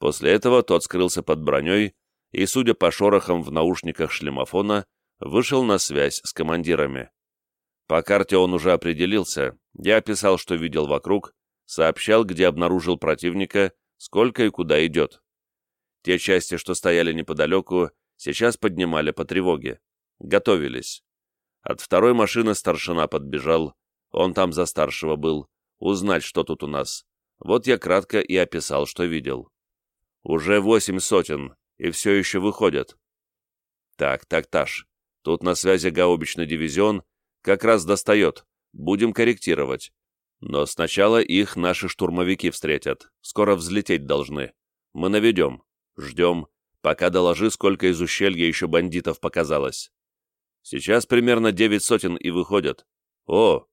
После этого тот скрылся под броней и, судя по шорохам в наушниках шлемофона, вышел на связь с командирами. По карте он уже определился, я описал, что видел вокруг, сообщал, где обнаружил противника, сколько и куда идет. Те части, что стояли неподалеку, сейчас поднимали по тревоге. Готовились. От второй машины старшина подбежал, он там за старшего был, узнать, что тут у нас. Вот я кратко и описал, что видел. Уже восемь сотен, и все еще выходят. Так, так, Таш, тут на связи гаубичный дивизион, как раз достает, будем корректировать. Но сначала их наши штурмовики встретят, скоро взлететь должны. Мы наведем, ждем, пока доложи, сколько из ущелья еще бандитов показалось. Сейчас примерно девять сотен и выходят. О,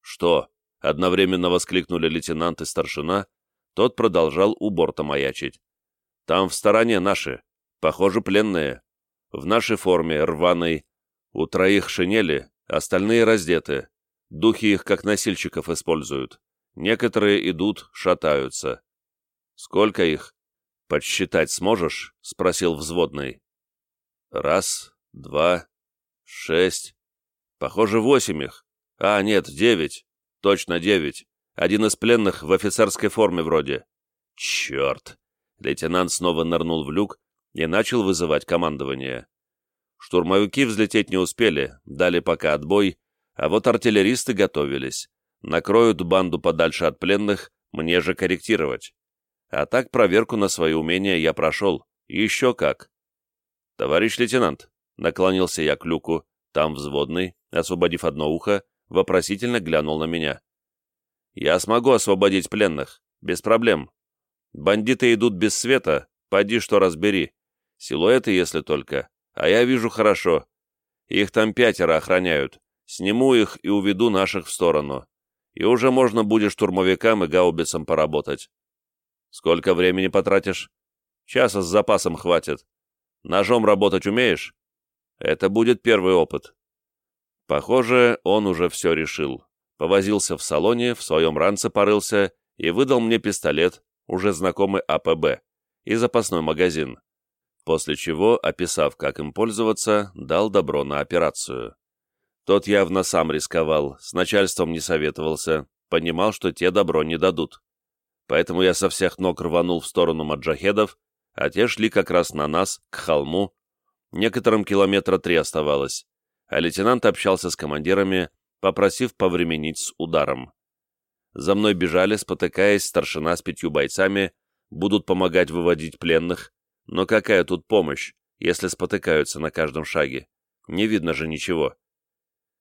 что? Одновременно воскликнули лейтенант и старшина, тот продолжал у борта маячить. Там в стороне наши, похоже, пленные. В нашей форме, рваной. У троих шинели, остальные раздеты. Духи их как носильщиков используют. Некоторые идут, шатаются. Сколько их? Подсчитать сможешь? Спросил взводный. Раз, два, шесть. Похоже, восемь их. А, нет, девять. Точно девять. Один из пленных в офицерской форме вроде. Черт. Лейтенант снова нырнул в люк и начал вызывать командование. Штурмовики взлететь не успели, дали пока отбой, а вот артиллеристы готовились. Накроют банду подальше от пленных, мне же корректировать. А так проверку на свои умения я прошел. Еще как. «Товарищ лейтенант», — наклонился я к люку, там взводный, освободив одно ухо, вопросительно глянул на меня. «Я смогу освободить пленных, без проблем. Бандиты идут без света, поди что разбери. Силуэты, если только. А я вижу хорошо. Их там пятеро охраняют. Сниму их и уведу наших в сторону. И уже можно будет штурмовикам и гаубицам поработать. Сколько времени потратишь? Часа с запасом хватит. Ножом работать умеешь? Это будет первый опыт. Похоже, он уже все решил. Повозился в салоне, в своем ранце порылся и выдал мне пистолет, уже знакомый АПБ, и запасной магазин, после чего, описав, как им пользоваться, дал добро на операцию. Тот явно сам рисковал, с начальством не советовался, понимал, что те добро не дадут. Поэтому я со всех ног рванул в сторону маджахедов, а те шли как раз на нас, к холму. Некоторым километра три оставалось, а лейтенант общался с командирами, попросив повременить с ударом. За мной бежали, спотыкаясь, старшина с пятью бойцами, будут помогать выводить пленных. Но какая тут помощь, если спотыкаются на каждом шаге? Не видно же ничего.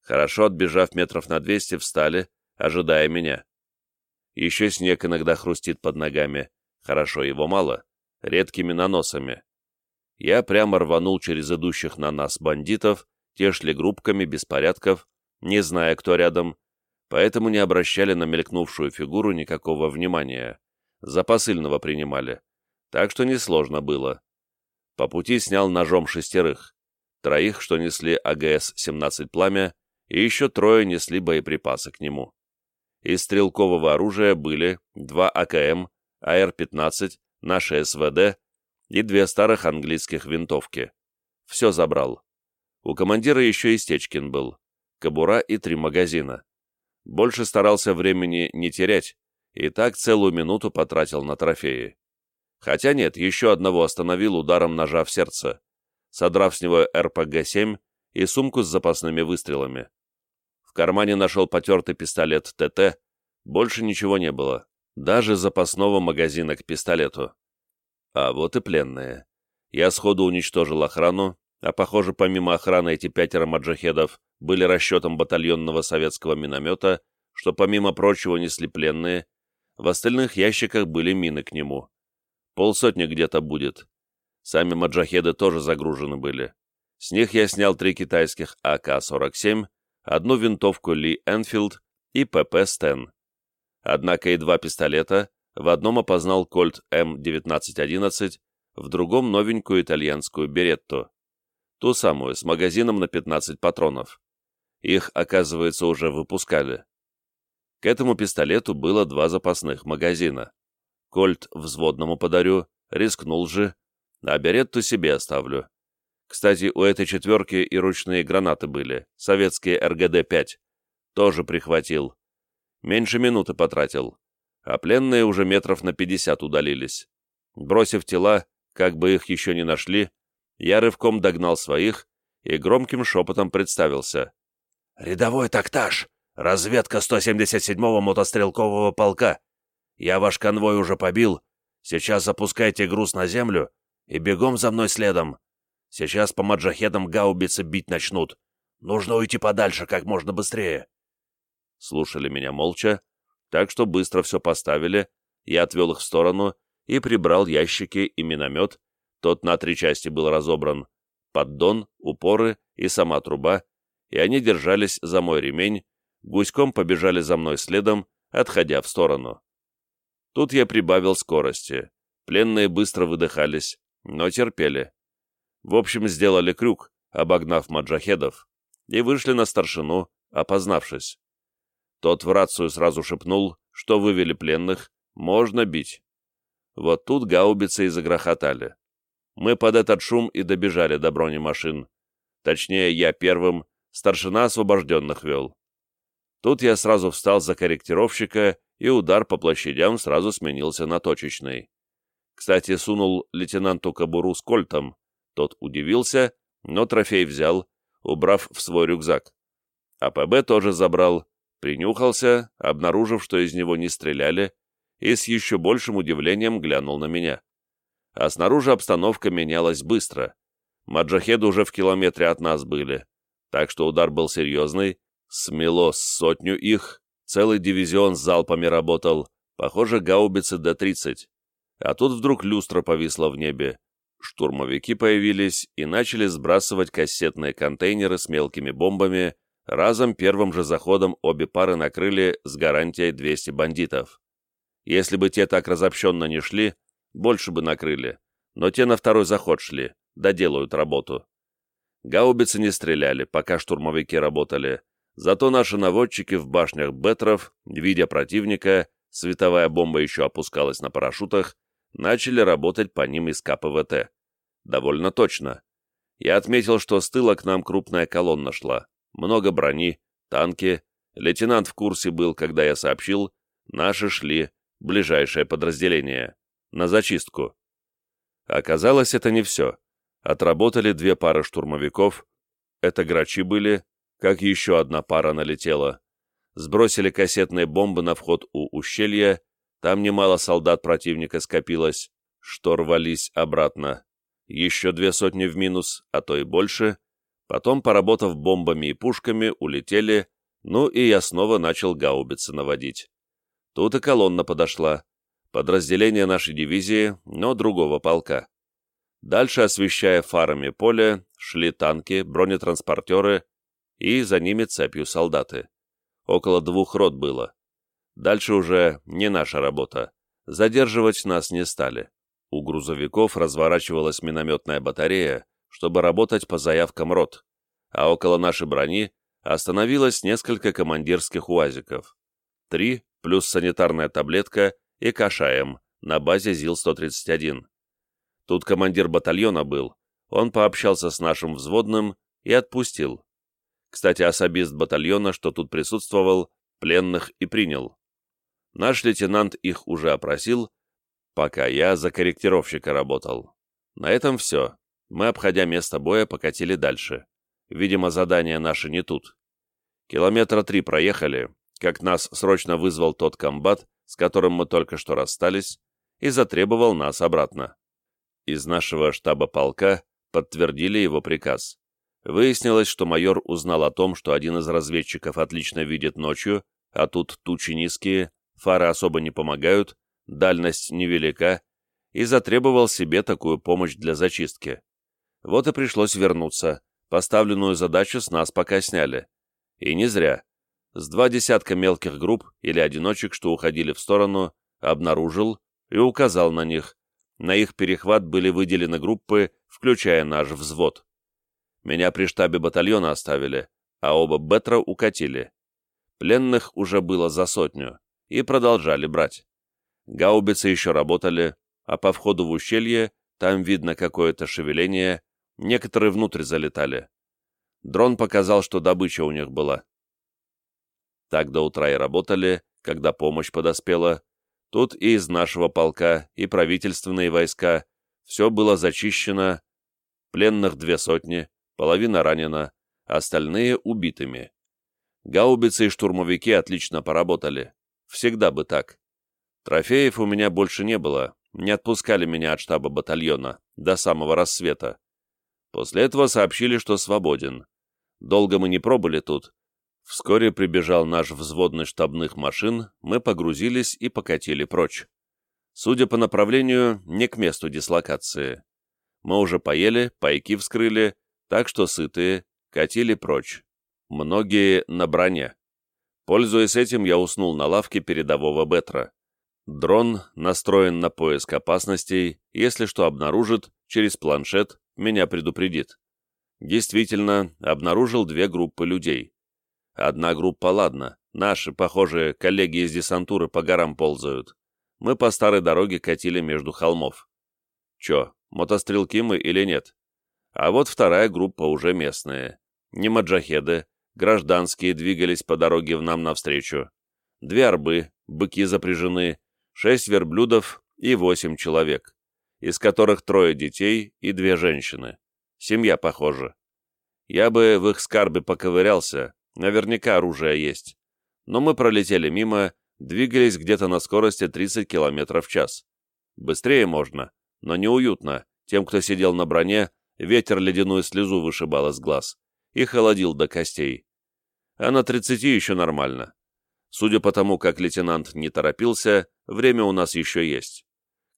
Хорошо отбежав метров на двести, встали, ожидая меня. Еще снег иногда хрустит под ногами. Хорошо, его мало. Редкими наносами. Я прямо рванул через идущих на нас бандитов, те шли группками беспорядков, не зная, кто рядом, поэтому не обращали на мелькнувшую фигуру никакого внимания. За посыльного принимали. Так что несложно было. По пути снял ножом шестерых. Троих, что несли АГС-17 «Пламя», и еще трое несли боеприпасы к нему. Из стрелкового оружия были два АКМ, АР-15, наши СВД и две старых английских винтовки. Все забрал. У командира еще и Стечкин был. Кобура и три магазина. Больше старался времени не терять, и так целую минуту потратил на трофеи. Хотя нет, еще одного остановил ударом ножа в сердце, содрав с него РПГ-7 и сумку с запасными выстрелами. В кармане нашел потертый пистолет ТТ, больше ничего не было, даже запасного магазина к пистолету. А вот и пленные. Я сходу уничтожил охрану, а похоже, помимо охраны эти пятеро маджахедов были расчетом батальонного советского миномета, что помимо прочего несли пленные, в остальных ящиках были мины к нему. Полсотни где-то будет. Сами маджахеды тоже загружены были. С них я снял три китайских АК-47, одну винтовку Ли Энфилд и ПП Стен. Однако и два пистолета, в одном опознал Кольт М1911, в другом новенькую итальянскую Беретту. Ту самую, с магазином на 15 патронов. Их, оказывается, уже выпускали. К этому пистолету было два запасных магазина. Кольт взводному подарю, рискнул же, а беретту себе оставлю. Кстати, у этой четверки и ручные гранаты были, советские РГД-5. Тоже прихватил. Меньше минуты потратил. А пленные уже метров на пятьдесят удалились. Бросив тела, как бы их еще не нашли, я рывком догнал своих и громким шепотом представился. «Рядовой тактаж! Разведка 177-го мотострелкового полка! Я ваш конвой уже побил. Сейчас запускайте груз на землю и бегом за мной следом. Сейчас по маджахедам гаубицы бить начнут. Нужно уйти подальше как можно быстрее. Слушали меня молча, так что быстро все поставили, я отвел их в сторону и прибрал ящики и миномет, тот на три части был разобран, поддон, упоры и сама труба, и они держались за мой ремень, гуськом побежали за мной следом, отходя в сторону. Тут я прибавил скорости. Пленные быстро выдыхались, но терпели. В общем, сделали крюк, обогнав маджахедов, и вышли на старшину, опознавшись. Тот в рацию сразу шепнул, что вывели пленных, можно бить. Вот тут гаубицы и загрохотали. Мы под этот шум и добежали до бронемашин. Точнее, я первым, старшина освобожденных вел. Тут я сразу встал за корректировщика, и удар по площадям сразу сменился на точечный. Кстати, сунул лейтенанту кобуру с кольтом, тот удивился, но трофей взял, убрав в свой рюкзак. АПБ тоже забрал, принюхался, обнаружив, что из него не стреляли, и с еще большим удивлением глянул на меня. А снаружи обстановка менялась быстро. Маджахеды уже в километре от нас были, так что удар был серьезный, смело сотню их, целый дивизион с залпами работал, похоже, гаубицы Д-30. А тут вдруг люстра повисла в небе, Штурмовики появились и начали сбрасывать кассетные контейнеры с мелкими бомбами, разом первым же заходом обе пары накрыли с гарантией 200 бандитов. Если бы те так разобщенно не шли, больше бы накрыли, но те на второй заход шли, доделают работу. Гаубицы не стреляли, пока штурмовики работали, зато наши наводчики в башнях Бетров, видя противника, световая бомба еще опускалась на парашютах, начали работать по ним из КПВТ. Довольно точно. Я отметил, что с тыла к нам крупная колонна шла. Много брони, танки. Лейтенант в курсе был, когда я сообщил. Наши шли, ближайшее подразделение. На зачистку. Оказалось, это не все. Отработали две пары штурмовиков. Это грачи были, как еще одна пара налетела. Сбросили кассетные бомбы на вход у ущелья, там немало солдат противника скопилось, что рвались обратно. Еще две сотни в минус, а то и больше. Потом, поработав бомбами и пушками, улетели, ну и я снова начал гаубицы наводить. Тут и колонна подошла. Подразделение нашей дивизии, но другого полка. Дальше, освещая фарами поле, шли танки, бронетранспортеры и за ними цепью солдаты. Около двух рот было. Дальше уже не наша работа. Задерживать нас не стали. У грузовиков разворачивалась минометная батарея, чтобы работать по заявкам рот, а около нашей брони остановилось несколько командирских УАЗиков. Три плюс санитарная таблетка и кашаем на базе ЗИЛ-131. Тут командир батальона был, он пообщался с нашим взводным и отпустил. Кстати, особист батальона, что тут присутствовал, пленных и принял. Наш лейтенант их уже опросил, пока я за корректировщика работал. На этом все. Мы, обходя место боя, покатили дальше. Видимо, задание наше не тут. Километра три проехали, как нас срочно вызвал тот комбат, с которым мы только что расстались, и затребовал нас обратно. Из нашего штаба полка подтвердили его приказ. Выяснилось, что майор узнал о том, что один из разведчиков отлично видит ночью, а тут тучи низкие, фары особо не помогают, дальность невелика, и затребовал себе такую помощь для зачистки. Вот и пришлось вернуться, поставленную задачу с нас пока сняли. И не зря. С два десятка мелких групп или одиночек, что уходили в сторону, обнаружил и указал на них. На их перехват были выделены группы, включая наш взвод. Меня при штабе батальона оставили, а оба Бетра укатили. Пленных уже было за сотню и продолжали брать. Гаубицы еще работали, а по входу в ущелье там видно какое-то шевеление, некоторые внутрь залетали. Дрон показал, что добыча у них была. Так до утра и работали, когда помощь подоспела. Тут и из нашего полка, и правительственные войска. Все было зачищено. Пленных две сотни, половина ранена, остальные убитыми. Гаубицы и штурмовики отлично поработали. Всегда бы так. Трофеев у меня больше не было, не отпускали меня от штаба батальона до самого рассвета. После этого сообщили, что свободен. Долго мы не пробыли тут. Вскоре прибежал наш взводный штабных машин, мы погрузились и покатили прочь. Судя по направлению, не к месту дислокации. Мы уже поели, пайки вскрыли, так что сытые, катили прочь. Многие на броне. Пользуясь этим, я уснул на лавке передового Бетра. Дрон настроен на поиск опасностей, если что обнаружит, через планшет меня предупредит. Действительно, обнаружил две группы людей. Одна группа, ладно, наши, похожие, коллеги из десантуры по горам ползают. Мы по старой дороге катили между холмов. Чё, мотострелки мы или нет? А вот вторая группа уже местные. Не маджахеды, гражданские двигались по дороге в нам навстречу. Две арбы, быки запряжены, шесть верблюдов и восемь человек, из которых трое детей и две женщины. Семья, похоже. Я бы в их скарбе поковырялся, наверняка оружие есть. Но мы пролетели мимо, двигались где-то на скорости 30 км в час. Быстрее можно, но неуютно. Тем, кто сидел на броне, ветер ледяную слезу вышибал из глаз и холодил до костей. А на 30 еще нормально. Судя по тому, как лейтенант не торопился, время у нас еще есть.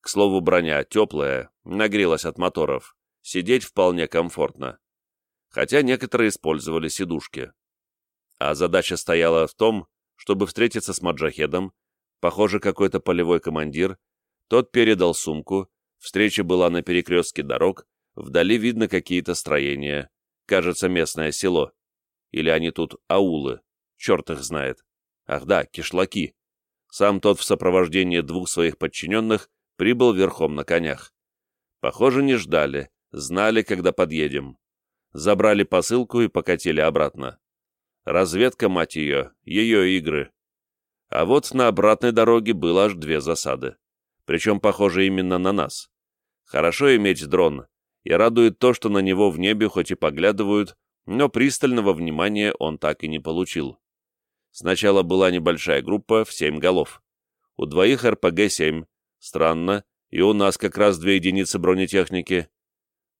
К слову, броня теплая, нагрелась от моторов. Сидеть вполне комфортно. Хотя некоторые использовали сидушки. А задача стояла в том, чтобы встретиться с маджахедом, похоже, какой-то полевой командир, тот передал сумку, встреча была на перекрестке дорог, вдали видно какие-то строения, кажется, местное село. Или они тут аулы, черт их знает. Ах да, кишлаки. Сам тот в сопровождении двух своих подчиненных прибыл верхом на конях. Похоже, не ждали, знали, когда подъедем. Забрали посылку и покатили обратно. Разведка, мать ее, ее игры. А вот на обратной дороге было аж две засады. Причем, похоже, именно на нас. Хорошо иметь дрон, и радует то, что на него в небе хоть и поглядывают, но пристального внимания он так и не получил. Сначала была небольшая группа в семь голов. У двоих РПГ-7, странно, и у нас как раз две единицы бронетехники.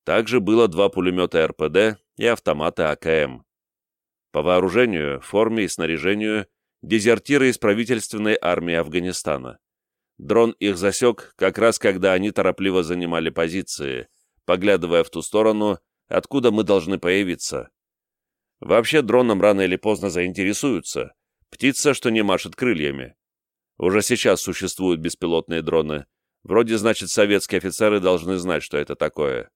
Также было два пулемета РПД и автоматы АКМ. По вооружению, форме и снаряжению дезертиры из правительственной армии Афганистана. Дрон их засек, как раз когда они торопливо занимали позиции, поглядывая в ту сторону, откуда мы должны появиться. Вообще дроном рано или поздно заинтересуются, Птица, что не машет крыльями. Уже сейчас существуют беспилотные дроны. Вроде, значит, советские офицеры должны знать, что это такое.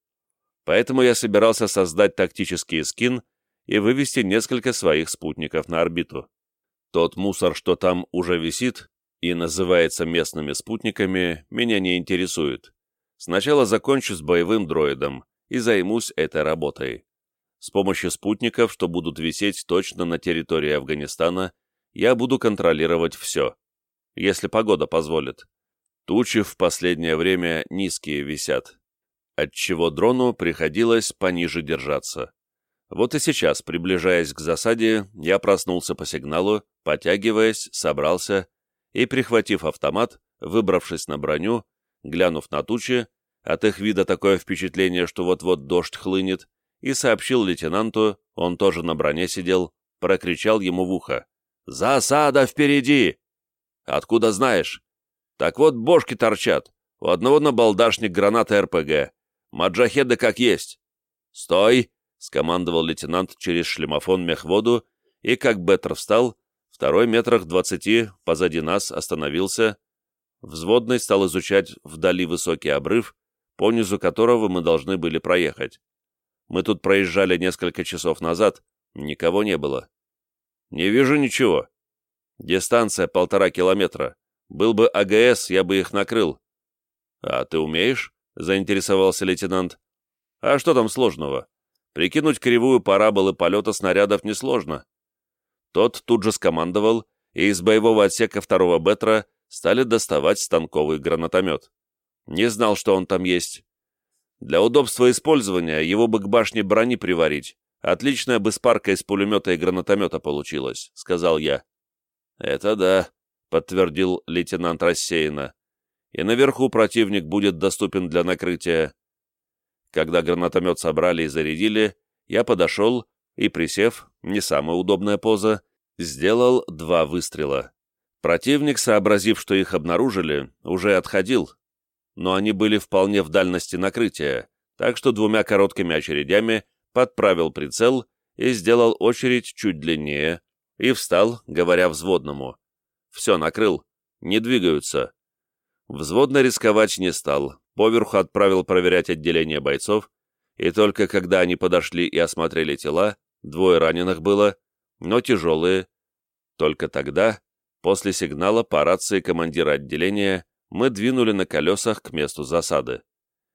Поэтому я собирался создать тактический скин и вывести несколько своих спутников на орбиту. Тот мусор, что там уже висит и называется местными спутниками, меня не интересует. Сначала закончу с боевым дроидом и займусь этой работой. С помощью спутников, что будут висеть точно на территории Афганистана, я буду контролировать все, если погода позволит. Тучи в последнее время низкие висят, отчего дрону приходилось пониже держаться. Вот и сейчас, приближаясь к засаде, я проснулся по сигналу, потягиваясь, собрался и, прихватив автомат, выбравшись на броню, глянув на тучи, от их вида такое впечатление, что вот-вот дождь хлынет, и сообщил лейтенанту, он тоже на броне сидел, прокричал ему в ухо. «Засада впереди!» «Откуда знаешь?» «Так вот бошки торчат. У одного набалдашник граната РПГ. Маджахеды как есть». «Стой!» — скомандовал лейтенант через шлемофон мехводу, и как Беттер встал, второй метрах двадцати позади нас остановился. Взводный стал изучать вдали высокий обрыв, по низу которого мы должны были проехать. Мы тут проезжали несколько часов назад, никого не было. «Не вижу ничего. Дистанция полтора километра. Был бы АГС, я бы их накрыл». «А ты умеешь?» — заинтересовался лейтенант. «А что там сложного? Прикинуть кривую параболы полета снарядов несложно». Тот тут же скомандовал, и из боевого отсека второго Бетра стали доставать станковый гранатомет. Не знал, что он там есть. Для удобства использования его бы к башне брони приварить. Отличная бы спарка из пулемета и гранатомета получилась, — сказал я. Это да, — подтвердил лейтенант рассеянно. И наверху противник будет доступен для накрытия. Когда гранатомет собрали и зарядили, я подошел и, присев, не самая удобная поза, сделал два выстрела. Противник, сообразив, что их обнаружили, уже отходил, но они были вполне в дальности накрытия, так что двумя короткими очередями подправил прицел и сделал очередь чуть длиннее, и встал, говоря взводному. «Все, накрыл. Не двигаются». Взводно рисковать не стал, поверху отправил проверять отделение бойцов, и только когда они подошли и осмотрели тела, двое раненых было, но тяжелые, только тогда, после сигнала по рации командира отделения, мы двинули на колесах к месту засады.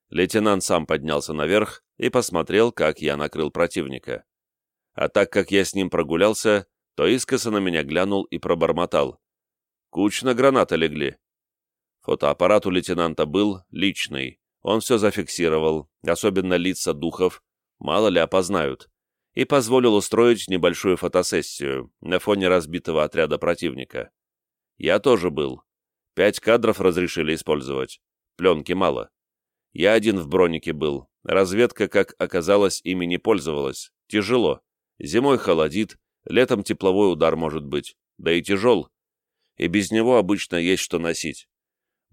Лейтенант сам поднялся наверх и посмотрел, как я накрыл противника. А так как я с ним прогулялся, то искоса на меня глянул и пробормотал. Кучно гранаты легли. Фотоаппарат у лейтенанта был личный. Он все зафиксировал, особенно лица духов, мало ли опознают, и позволил устроить небольшую фотосессию на фоне разбитого отряда противника. Я тоже был, Пять кадров разрешили использовать. Пленки мало. Я один в бронике был. Разведка, как оказалось, ими не пользовалась. Тяжело. Зимой холодит, летом тепловой удар может быть. Да и тяжел. И без него обычно есть что носить.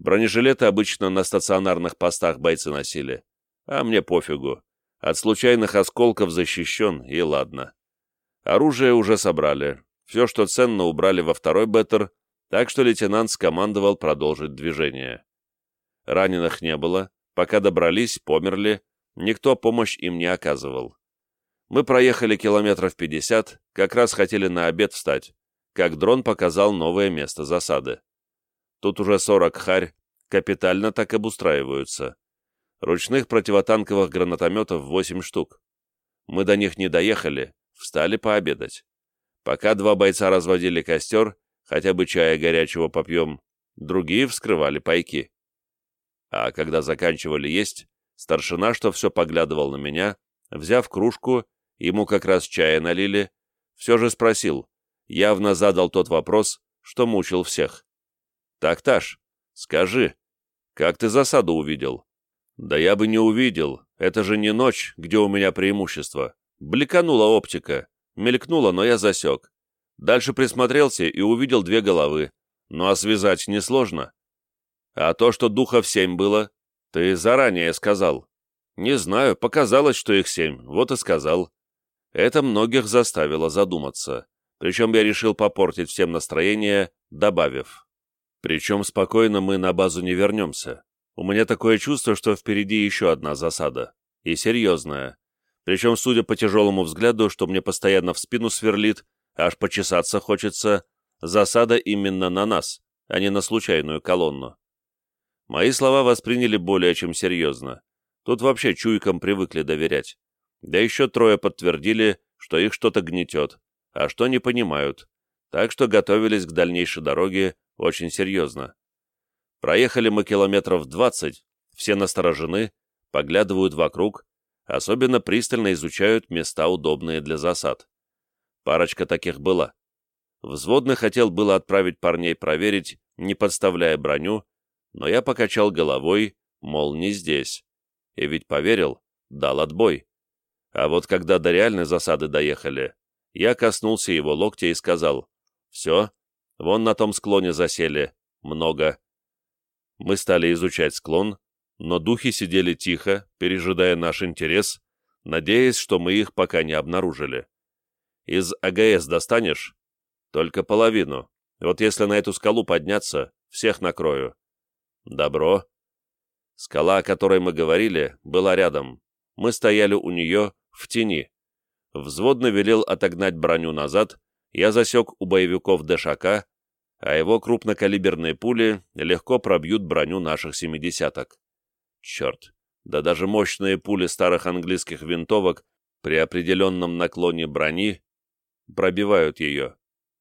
Бронежилеты обычно на стационарных постах бойцы носили. А мне пофигу. От случайных осколков защищен, и ладно. Оружие уже собрали. Все, что ценно, убрали во второй беттер, так что лейтенант скомандовал продолжить движение. Раненых не было, пока добрались, померли, никто помощь им не оказывал. Мы проехали километров пятьдесят, как раз хотели на обед встать, как дрон показал новое место засады. Тут уже сорок харь, капитально так обустраиваются. Ручных противотанковых гранатометов восемь штук. Мы до них не доехали, встали пообедать. Пока два бойца разводили костер, хотя бы чая горячего попьем, другие вскрывали пайки. А когда заканчивали есть, старшина, что все поглядывал на меня, взяв кружку, ему как раз чая налили, все же спросил, явно задал тот вопрос, что мучил всех. «Так, Таш, скажи, как ты засаду увидел?» «Да я бы не увидел, это же не ночь, где у меня преимущество. Бликанула оптика, мелькнула, но я засек. Дальше присмотрелся и увидел две головы. Ну а связать несложно. А то, что духов семь было, ты заранее сказал. Не знаю, показалось, что их семь, вот и сказал. Это многих заставило задуматься. Причем я решил попортить всем настроение, добавив. Причем спокойно мы на базу не вернемся. У меня такое чувство, что впереди еще одна засада. И серьезная. Причем, судя по тяжелому взгляду, что мне постоянно в спину сверлит, аж почесаться хочется, засада именно на нас, а не на случайную колонну. Мои слова восприняли более чем серьезно. Тут вообще чуйкам привыкли доверять. Да еще трое подтвердили, что их что-то гнетет, а что не понимают, так что готовились к дальнейшей дороге очень серьезно. Проехали мы километров двадцать, все насторожены, поглядывают вокруг, особенно пристально изучают места, удобные для засад. Парочка таких была. Взводный хотел было отправить парней проверить, не подставляя броню, но я покачал головой, мол, не здесь. И ведь поверил, дал отбой. А вот когда до реальной засады доехали, я коснулся его локтя и сказал, «Все, вон на том склоне засели, много». Мы стали изучать склон, но духи сидели тихо, пережидая наш интерес, надеясь, что мы их пока не обнаружили. Из АГС достанешь? Только половину. Вот если на эту скалу подняться, всех накрою. Добро. Скала, о которой мы говорили, была рядом. Мы стояли у нее в тени. Взводно велел отогнать броню назад, я засек у боевиков ДШК, а его крупнокалиберные пули легко пробьют броню наших семидесяток. Черт, да даже мощные пули старых английских винтовок при определенном наклоне брони пробивают ее.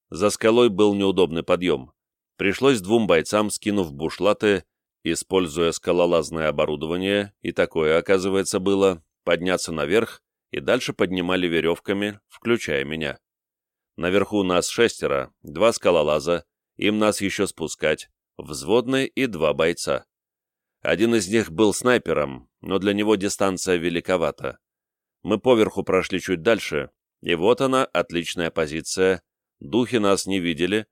За скалой был неудобный подъем. Пришлось двум бойцам, скинув бушлаты, используя скалолазное оборудование, и такое, оказывается, было, подняться наверх, и дальше поднимали веревками, включая меня. Наверху нас шестеро, два скалолаза, им нас еще спускать, взводный и два бойца. Один из них был снайпером, но для него дистанция великовата. Мы поверху прошли чуть дальше, и вот она, отличная позиция. Духи нас не видели,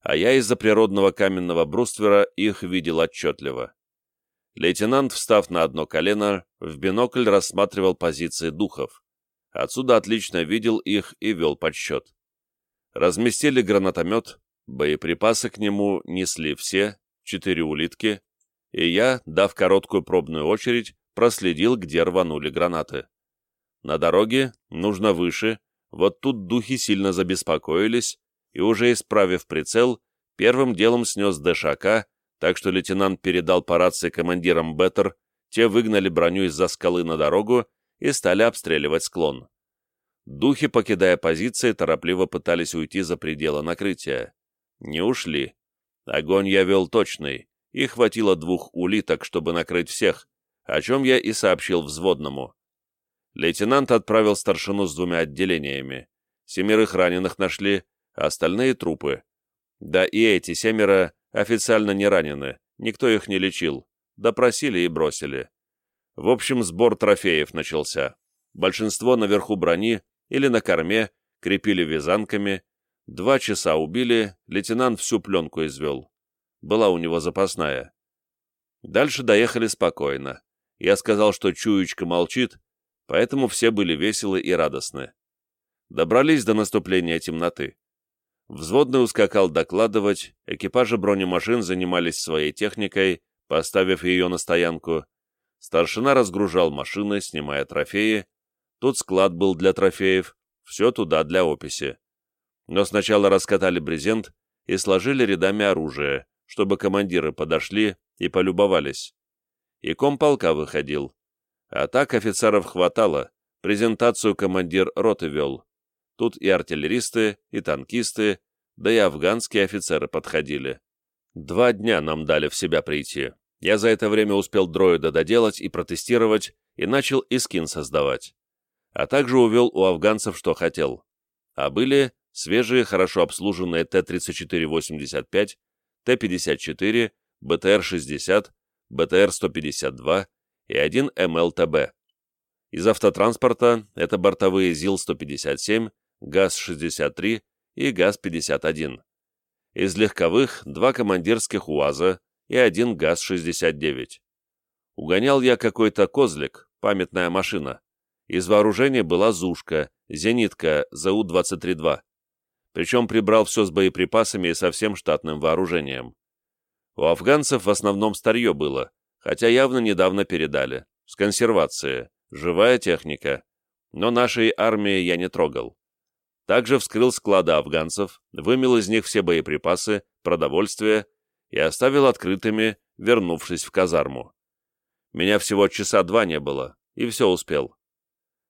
а я из-за природного каменного бруствера их видел отчетливо. Лейтенант, встав на одно колено, в бинокль рассматривал позиции духов. Отсюда отлично видел их и вел подсчет. Разместили гранатомет, боеприпасы к нему несли все, четыре улитки, и я, дав короткую пробную очередь, проследил, где рванули гранаты. На дороге, нужно выше, вот тут духи сильно забеспокоились, и уже исправив прицел, первым делом снес ДШК, так что лейтенант передал по рации командирам Беттер, те выгнали броню из-за скалы на дорогу и стали обстреливать склон. Духи, покидая позиции, торопливо пытались уйти за пределы накрытия. Не ушли. Огонь я вел точный, и хватило двух улиток, чтобы накрыть всех, о чем я и сообщил взводному. Лейтенант отправил старшину с двумя отделениями. Семерых раненых нашли, остальные — трупы. Да и эти семеро официально не ранены, никто их не лечил, допросили и бросили. В общем, сбор трофеев начался. Большинство наверху брони или на корме, крепили вязанками. Два часа убили, лейтенант всю пленку извел была у него запасная. Дальше доехали спокойно. Я сказал, что чуечка молчит, поэтому все были веселы и радостны. Добрались до наступления темноты. Взводный ускакал докладывать, экипажи бронемашин занимались своей техникой, поставив ее на стоянку. Старшина разгружал машины, снимая трофеи. Тут склад был для трофеев, все туда для описи. Но сначала раскатали брезент и сложили рядами оружие, чтобы командиры подошли и полюбовались. И комполка выходил. А так офицеров хватало, презентацию командир роты вел. Тут и артиллеристы, и танкисты, да и афганские офицеры подходили. Два дня нам дали в себя прийти. Я за это время успел дроида доделать и протестировать, и начал искин создавать. А также увел у афганцев, что хотел. А были свежие, хорошо обслуженные Т-34-85, Т-54, БТР-60, БТР-152 и один МЛТБ. Из автотранспорта это бортовые ЗИЛ-157, ГАЗ-63 и ГАЗ-51. Из легковых два командирских УАЗа и один ГАЗ-69. Угонял я какой-то козлик, памятная машина. Из вооружения была «Зушка», зенитка ЗУ-23-2 причем прибрал все с боеприпасами и со всем штатным вооружением. У афганцев в основном старье было, хотя явно недавно передали, с консервации, живая техника, но нашей армии я не трогал. Также вскрыл склады афганцев, вымел из них все боеприпасы, продовольствие и оставил открытыми, вернувшись в казарму. Меня всего часа два не было, и все успел.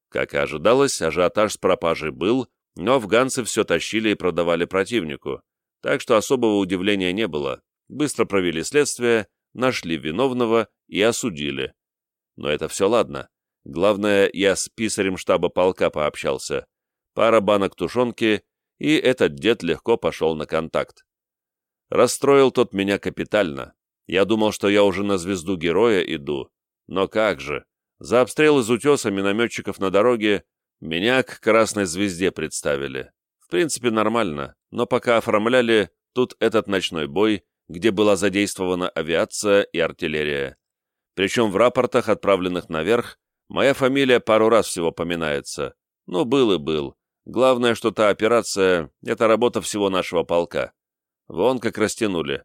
Как и ожидалось, ажиотаж с пропажей был, но афганцы все тащили и продавали противнику, так что особого удивления не было. Быстро провели следствие, нашли виновного и осудили. Но это все ладно. Главное, я с писарем штаба полка пообщался. Пара банок тушенки, и этот дед легко пошел на контакт. Расстроил тот меня капитально. Я думал, что я уже на звезду героя иду. Но как же? За обстрел из утеса минометчиков на дороге меня к красной звезде представили. В принципе, нормально, но пока оформляли тут этот ночной бой, где была задействована авиация и артиллерия. Причем в рапортах, отправленных наверх, моя фамилия пару раз всего поминается. Ну, был и был. Главное, что та операция — это работа всего нашего полка. Вон как растянули.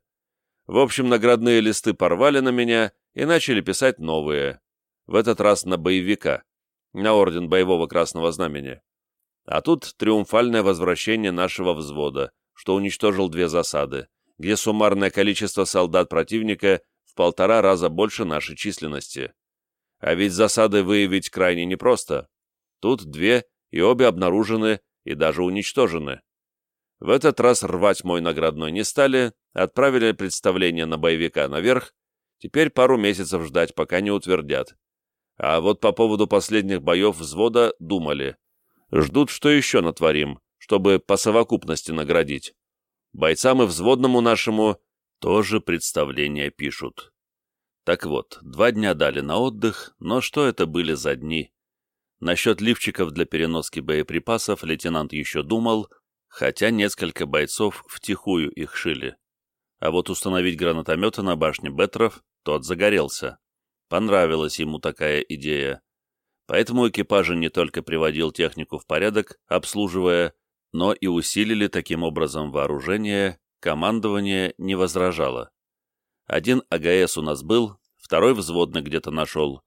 В общем, наградные листы порвали на меня и начали писать новые. В этот раз на боевика на орден боевого красного знамени. А тут триумфальное возвращение нашего взвода, что уничтожил две засады, где суммарное количество солдат противника в полтора раза больше нашей численности. А ведь засады выявить крайне непросто. Тут две, и обе обнаружены и даже уничтожены. В этот раз рвать мой наградной не стали, отправили представление на боевика наверх, теперь пару месяцев ждать, пока не утвердят. А вот по поводу последних боев взвода думали. Ждут, что еще натворим, чтобы по совокупности наградить. Бойцам и взводному нашему тоже представления пишут. Так вот, два дня дали на отдых, но что это были за дни? Насчет лифчиков для переноски боеприпасов лейтенант еще думал, хотя несколько бойцов втихую их шили. А вот установить гранатометы на башне Беттеров тот загорелся. Понравилась ему такая идея. Поэтому экипажи не только приводил технику в порядок, обслуживая, но и усилили таким образом вооружение, командование не возражало. Один АГС у нас был, второй взводный где-то нашел.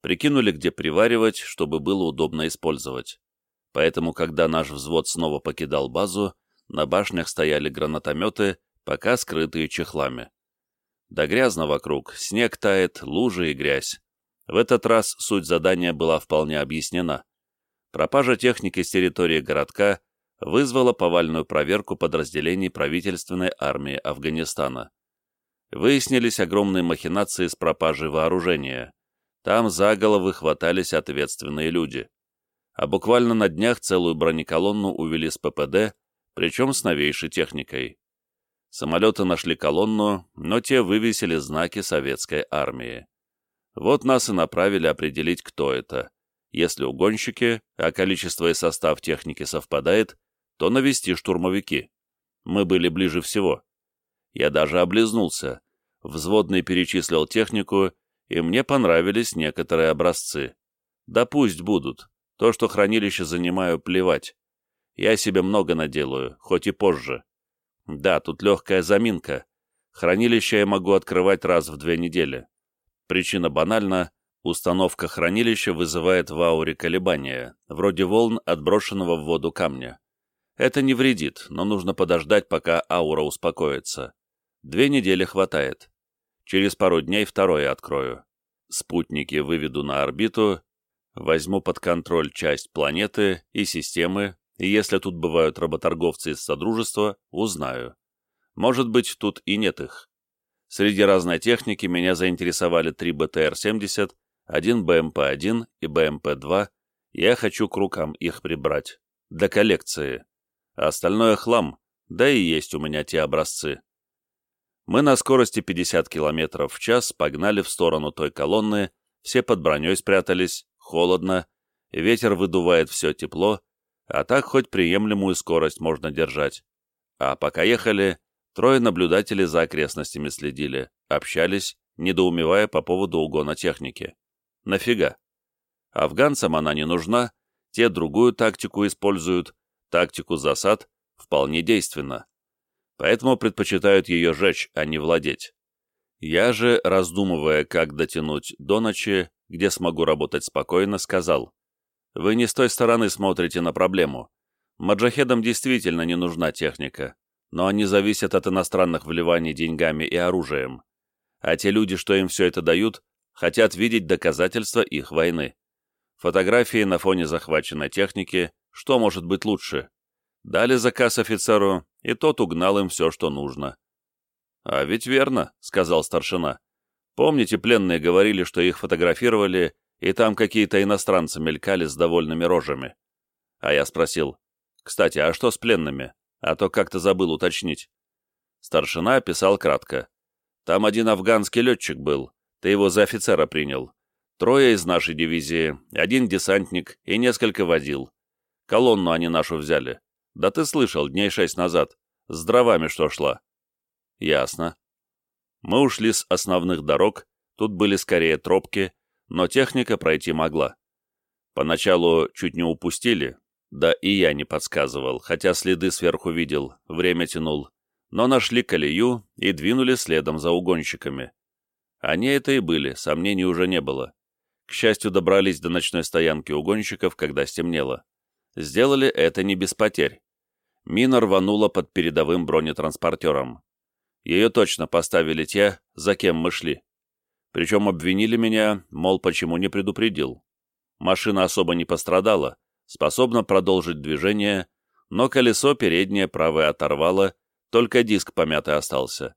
Прикинули, где приваривать, чтобы было удобно использовать. Поэтому, когда наш взвод снова покидал базу, на башнях стояли гранатометы, пока скрытые чехлами. Да грязно вокруг, снег тает, лужи и грязь. В этот раз суть задания была вполне объяснена. Пропажа техники с территории городка вызвала повальную проверку подразделений правительственной армии Афганистана. Выяснились огромные махинации с пропажей вооружения. Там за головы хватались ответственные люди. А буквально на днях целую бронеколонну увели с ППД, причем с новейшей техникой. Самолеты нашли колонну, но те вывесили знаки советской армии. Вот нас и направили определить, кто это. Если угонщики, а количество и состав техники совпадает, то навести штурмовики. Мы были ближе всего. Я даже облизнулся. Взводный перечислил технику, и мне понравились некоторые образцы. Да пусть будут. То, что хранилище занимаю, плевать. Я себе много наделаю, хоть и позже. Да, тут легкая заминка. Хранилище я могу открывать раз в две недели. Причина банальна. Установка хранилища вызывает в ауре колебания, вроде волн отброшенного в воду камня. Это не вредит, но нужно подождать, пока аура успокоится. Две недели хватает. Через пару дней второе открою. Спутники выведу на орбиту, возьму под контроль часть планеты и системы, и если тут бывают работорговцы из Содружества, узнаю. Может быть, тут и нет их. Среди разной техники меня заинтересовали три БТР-70, один БМП-1 и БМП-2, я хочу к рукам их прибрать. Для коллекции а остальное хлам, да и есть у меня те образцы. Мы на скорости 50 км в час погнали в сторону той колонны, все под броней спрятались, холодно, ветер выдувает все тепло, а так хоть приемлемую скорость можно держать. А пока ехали, трое наблюдателей за окрестностями следили, общались, недоумевая по поводу угона техники. Нафига? Афганцам она не нужна, те другую тактику используют, тактику засад вполне действенна. Поэтому предпочитают ее жечь, а не владеть. Я же, раздумывая, как дотянуть до ночи, где смогу работать спокойно, сказал, «Вы не с той стороны смотрите на проблему. Маджахедам действительно не нужна техника, но они зависят от иностранных вливаний деньгами и оружием. А те люди, что им все это дают, хотят видеть доказательства их войны. Фотографии на фоне захваченной техники, что может быть лучше? Дали заказ офицеру, и тот угнал им все, что нужно. «А ведь верно», — сказал старшина. «Помните, пленные говорили, что их фотографировали, и там какие-то иностранцы мелькали с довольными рожами?» А я спросил, «Кстати, а что с пленными? А то как-то забыл уточнить». Старшина описал кратко. «Там один афганский летчик был, ты его за офицера принял. Трое из нашей дивизии, один десантник и несколько водил. Колонну они нашу взяли. Да ты слышал, дней шесть назад. С дровами что шла. Ясно. Мы ушли с основных дорог, тут были скорее тропки, но техника пройти могла. Поначалу чуть не упустили, да и я не подсказывал, хотя следы сверху видел, время тянул. Но нашли колею и двинули следом за угонщиками. Они это и были, сомнений уже не было. К счастью, добрались до ночной стоянки угонщиков, когда стемнело. Сделали это не без потерь. Мина рванула под передовым бронетранспортером. Ее точно поставили те, за кем мы шли. Причем обвинили меня, мол, почему не предупредил. Машина особо не пострадала, способна продолжить движение, но колесо переднее правое оторвало, только диск помятый остался.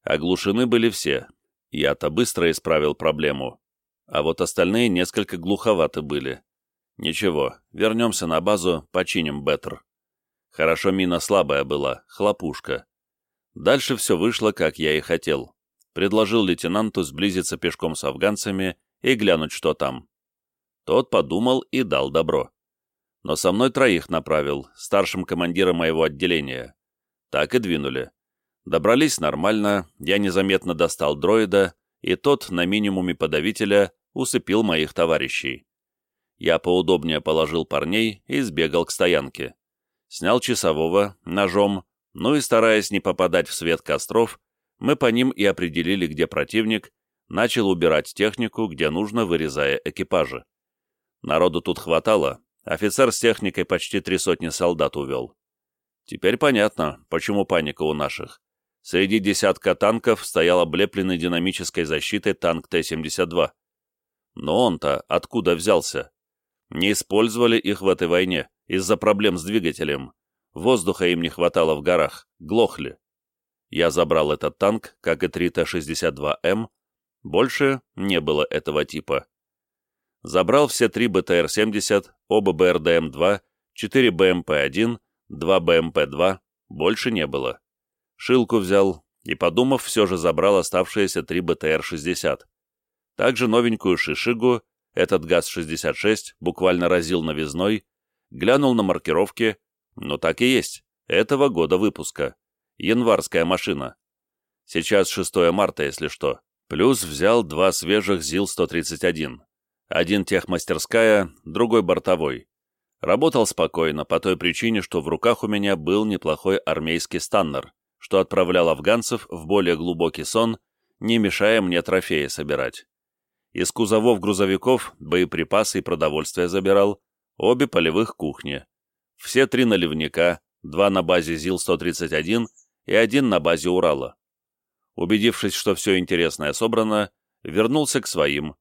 Оглушены были все. Я-то быстро исправил проблему. А вот остальные несколько глуховаты были. Ничего, вернемся на базу, починим Беттер. Хорошо мина слабая была, хлопушка. Дальше все вышло, как я и хотел. Предложил лейтенанту сблизиться пешком с афганцами и глянуть, что там. Тот подумал и дал добро. Но со мной троих направил, старшим командиром моего отделения. Так и двинули. Добрались нормально, я незаметно достал дроида, и тот на минимуме подавителя усыпил моих товарищей. Я поудобнее положил парней и сбегал к стоянке. Снял часового, ножом, ну и, стараясь не попадать в свет костров, мы по ним и определили, где противник, начал убирать технику, где нужно, вырезая экипажи. Народу тут хватало, офицер с техникой почти три сотни солдат увел. Теперь понятно, почему паника у наших. Среди десятка танков стоял облепленный динамической защитой танк Т-72. Но он-то откуда взялся? Не использовали их в этой войне из-за проблем с двигателем. Воздуха им не хватало в горах, глохли. Я забрал этот танк, как и 3 Т-62М. Больше не было этого типа. Забрал все три БТР-70, оба БРДМ-2, 4 БМП-1, 2 БМП-2, больше не было. Шилку взял и, подумав, все же забрал оставшиеся три БТР-60. Также новенькую Шишигу, этот ГАЗ-66 буквально разил новизной, глянул на маркировки, но так и есть, этого года выпуска. Январская машина. Сейчас 6 марта, если что. Плюс взял два свежих ЗИЛ-131. Один техмастерская, другой бортовой. Работал спокойно, по той причине, что в руках у меня был неплохой армейский станнер, что отправлял афганцев в более глубокий сон, не мешая мне трофеи собирать. Из кузовов грузовиков боеприпасы и продовольствие забирал, обе полевых кухни. Все три наливника, два на базе ЗИЛ-131 и один на базе Урала. Убедившись, что все интересное собрано, вернулся к своим.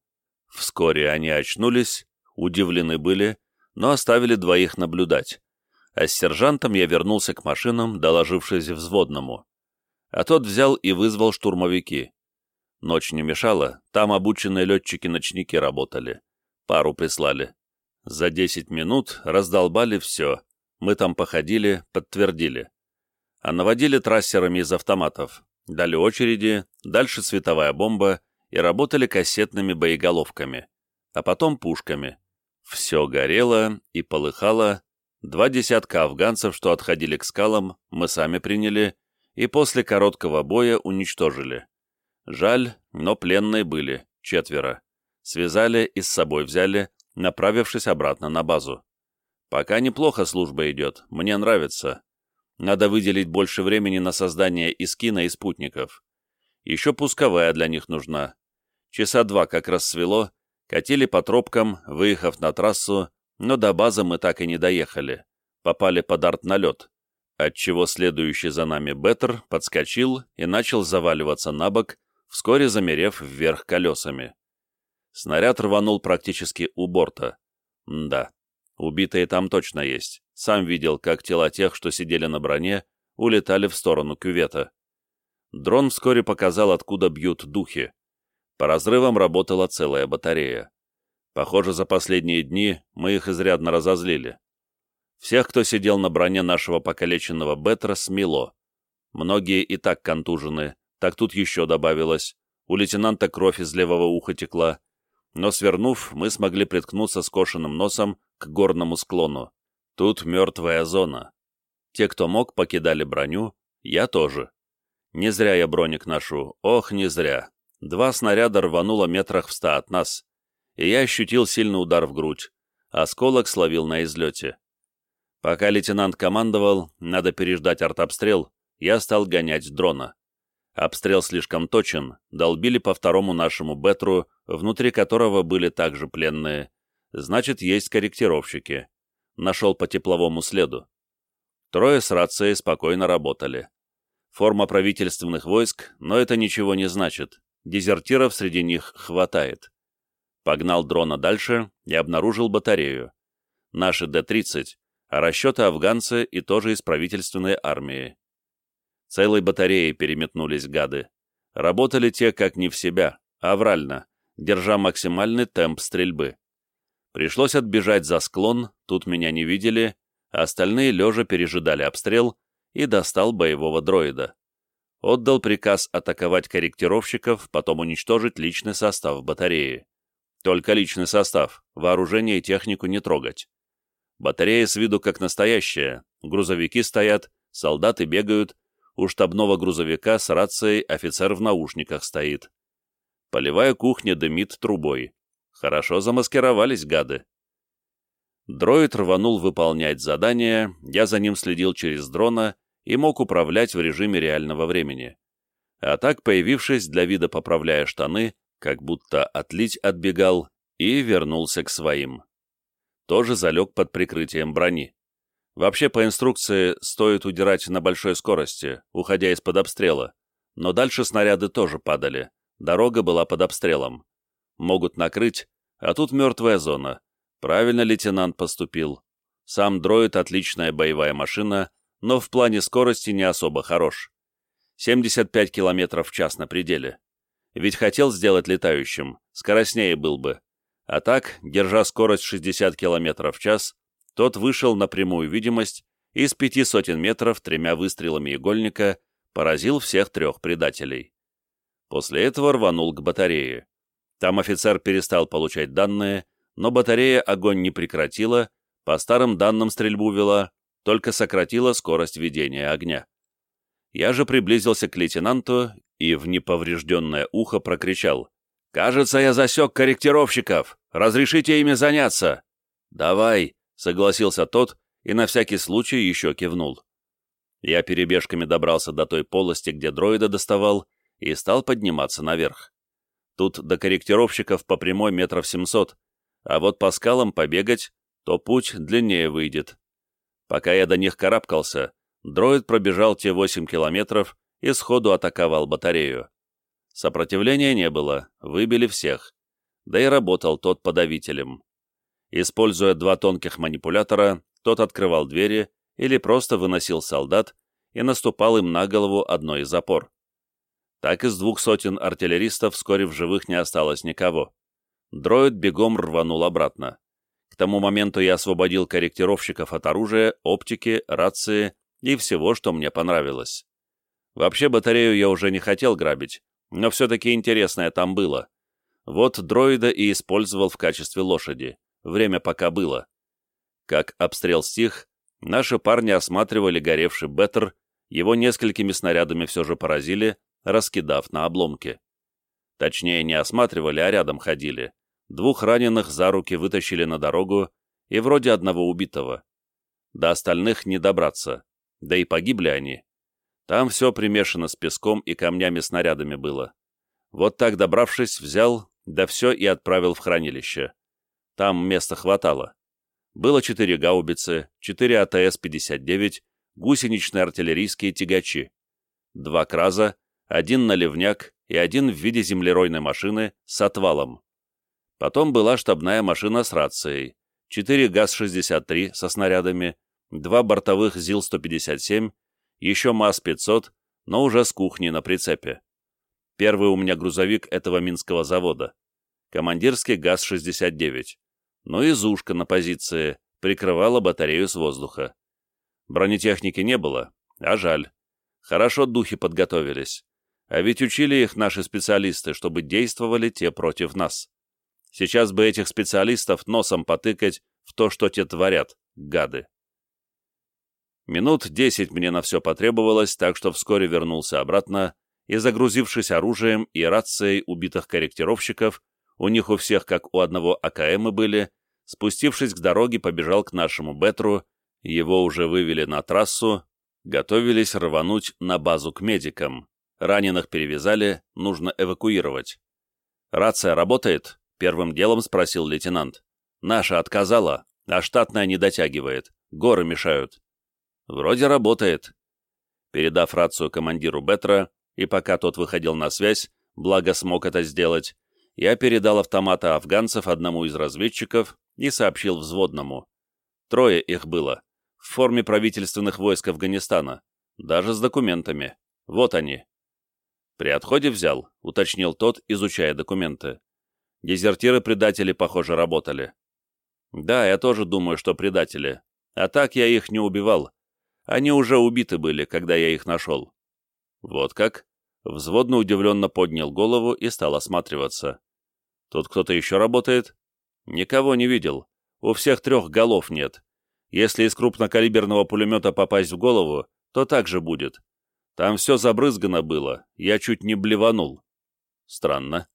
Вскоре они очнулись, удивлены были, но оставили двоих наблюдать. А с сержантом я вернулся к машинам, доложившись взводному. А тот взял и вызвал штурмовики. Ночь не мешала, там обученные летчики-ночники работали. Пару прислали. За десять минут раздолбали все. Мы там походили, подтвердили. А наводили трассерами из автоматов. Дали очереди, дальше световая бомба и работали кассетными боеголовками. А потом пушками. Все горело и полыхало. Два десятка афганцев, что отходили к скалам, мы сами приняли и после короткого боя уничтожили. Жаль, но пленные были, четверо. Связали и с собой взяли, направившись обратно на базу. Пока неплохо служба идет, мне нравится. Надо выделить больше времени на создание искина и спутников. Еще пусковая для них нужна. Часа два как раз свело, катили по тропкам, выехав на трассу, но до базы мы так и не доехали. Попали под арт-налет, отчего следующий за нами Беттер подскочил и начал заваливаться на бок, вскоре замерев вверх колесами. Снаряд рванул практически у борта. М да, убитые там точно есть. Сам видел, как тела тех, что сидели на броне, улетали в сторону кювета. Дрон вскоре показал, откуда бьют духи. По разрывам работала целая батарея. Похоже, за последние дни мы их изрядно разозлили. Всех, кто сидел на броне нашего покалеченного Бетра, смело. Многие и так контужены, так тут еще добавилось. У лейтенанта кровь из левого уха текла, но свернув, мы смогли приткнуться скошенным носом к горному склону. Тут мертвая зона. Те, кто мог, покидали броню, я тоже. Не зря я броник ношу, ох, не зря. Два снаряда рвануло метрах в ста от нас, и я ощутил сильный удар в грудь. Осколок словил на излете. Пока лейтенант командовал, надо переждать артобстрел, я стал гонять дрона. Обстрел слишком точен, долбили по второму нашему Бетру, внутри которого были также пленные. Значит, есть корректировщики. Нашел по тепловому следу. Трое с рацией спокойно работали. Форма правительственных войск, но это ничего не значит. Дезертиров среди них хватает. Погнал дрона дальше и обнаружил батарею. Наши Д-30, а расчеты афганцы и тоже из правительственной армии. Целой батареей переметнулись гады. Работали те как не в себя, аврально, держа максимальный темп стрельбы. Пришлось отбежать за склон, тут меня не видели, а остальные лежа пережидали обстрел и достал боевого дроида. Отдал приказ атаковать корректировщиков, потом уничтожить личный состав батареи. Только личный состав, вооружение и технику не трогать. Батарея с виду как настоящая, грузовики стоят, солдаты бегают, у штабного грузовика с рацией офицер в наушниках стоит. Полевая кухня дымит трубой. Хорошо замаскировались гады. Дроид рванул выполнять задание, я за ним следил через дрона и мог управлять в режиме реального времени. А так, появившись, для вида поправляя штаны, как будто отлить отбегал, и вернулся к своим. Тоже залег под прикрытием брони. Вообще, по инструкции, стоит удирать на большой скорости, уходя из-под обстрела, но дальше снаряды тоже падали, дорога была под обстрелом. Могут накрыть, а тут мертвая зона. Правильно лейтенант поступил. Сам дроид — отличная боевая машина, но в плане скорости не особо хорош. 75 км в час на пределе. Ведь хотел сделать летающим, скоростнее был бы. А так, держа скорость 60 км в час, тот вышел на прямую видимость и с пяти сотен метров тремя выстрелами игольника поразил всех трех предателей. После этого рванул к батарее. Там офицер перестал получать данные, но батарея огонь не прекратила, по старым данным стрельбу вела, только сократила скорость ведения огня. Я же приблизился к лейтенанту и в неповрежденное ухо прокричал. «Кажется, я засек корректировщиков! Разрешите ими заняться!» «Давай!» Согласился тот и на всякий случай еще кивнул. Я перебежками добрался до той полости, где дроида доставал, и стал подниматься наверх. Тут до корректировщиков по прямой метров семьсот, а вот по скалам побегать, то путь длиннее выйдет. Пока я до них карабкался, дроид пробежал те восемь километров и сходу атаковал батарею. Сопротивления не было, выбили всех. Да и работал тот подавителем. Используя два тонких манипулятора, тот открывал двери или просто выносил солдат и наступал им на голову одной из опор. Так из двух сотен артиллеристов вскоре в живых не осталось никого. Дроид бегом рванул обратно. К тому моменту я освободил корректировщиков от оружия, оптики, рации и всего, что мне понравилось. Вообще батарею я уже не хотел грабить, но все-таки интересное там было. Вот дроида и использовал в качестве лошади. Время пока было. Как обстрел стих, наши парни осматривали горевший Беттер, его несколькими снарядами все же поразили, раскидав на обломки. Точнее, не осматривали, а рядом ходили. Двух раненых за руки вытащили на дорогу и вроде одного убитого. До остальных не добраться, да и погибли они. Там все примешано с песком и камнями-снарядами было. Вот так, добравшись, взял, да все и отправил в хранилище. Там места хватало. Было четыре гаубицы, четыре АТС-59, гусеничные артиллерийские тягачи, два краза, один наливняк и один в виде землеройной машины с отвалом. Потом была штабная машина с рацией, четыре ГАЗ-63 со снарядами, два бортовых ЗИЛ-157, еще МАЗ-500, но уже с кухни на прицепе. Первый у меня грузовик этого Минского завода. Командирский ГАЗ-69 но и Зушка на позиции прикрывала батарею с воздуха. Бронетехники не было, а жаль. Хорошо духи подготовились. А ведь учили их наши специалисты, чтобы действовали те против нас. Сейчас бы этих специалистов носом потыкать в то, что те творят, гады. Минут десять мне на все потребовалось, так что вскоре вернулся обратно и, загрузившись оружием и рацией убитых корректировщиков, у них у всех, как у одного АКМы были, спустившись к дороге, побежал к нашему Бетру, его уже вывели на трассу, готовились рвануть на базу к медикам. Раненых перевязали, нужно эвакуировать. «Рация работает?» — первым делом спросил лейтенант. «Наша отказала, а штатная не дотягивает. Горы мешают». «Вроде работает». Передав рацию командиру Бетра, и пока тот выходил на связь, благо смог это сделать, я передал автоматы афганцев одному из разведчиков и сообщил взводному. Трое их было, в форме правительственных войск Афганистана, даже с документами. Вот они. При отходе взял, уточнил тот, изучая документы. Дезертиры-предатели, похоже, работали. Да, я тоже думаю, что предатели. А так я их не убивал. Они уже убиты были, когда я их нашел. Вот как? Взводно удивленно поднял голову и стал осматриваться. Тут кто-то еще работает? Никого не видел. У всех трех голов нет. Если из крупнокалиберного пулемета попасть в голову, то так же будет. Там все забрызгано было, я чуть не блеванул. Странно.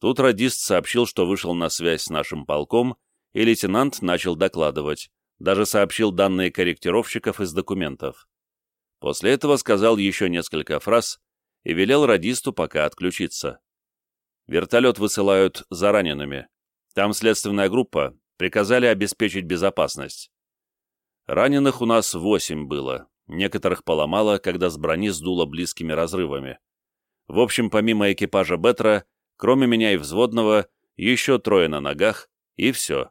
Тут радист сообщил, что вышел на связь с нашим полком, и лейтенант начал докладывать, даже сообщил данные корректировщиков из документов. После этого сказал еще несколько фраз и велел радисту пока отключиться. Вертолет высылают за ранеными. Там следственная группа, приказали обеспечить безопасность. Раненых у нас восемь было, некоторых поломало, когда с брони сдуло близкими разрывами. В общем, помимо экипажа Бетра, кроме меня и взводного, еще трое на ногах, и все.